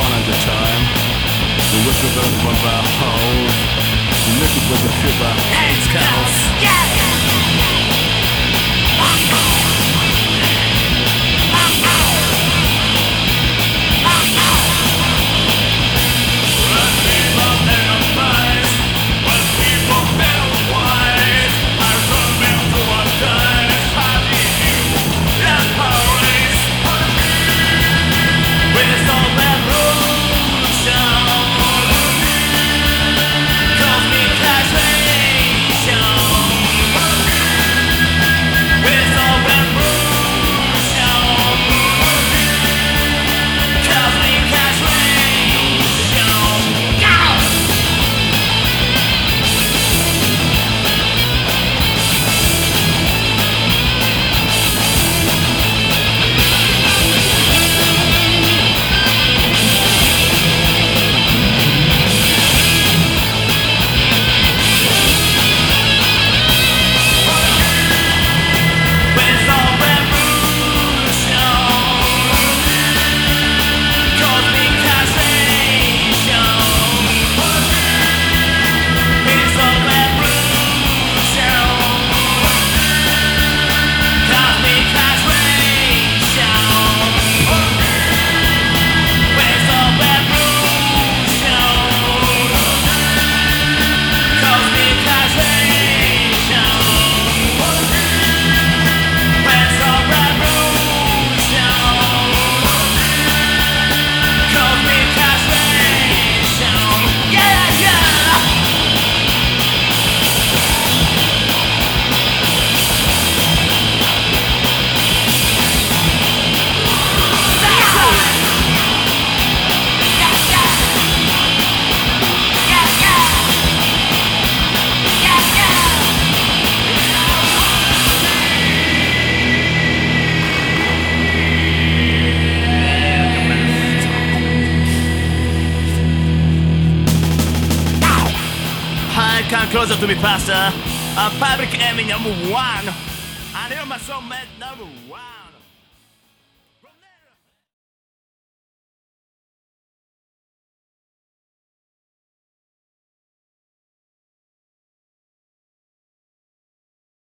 upon at a time. The wicked of We hold Naked with the shiver Hands counts, yes! Come closer to me, Pastor. Uh, I'm Public Enemy number one. I know my soulmate number one.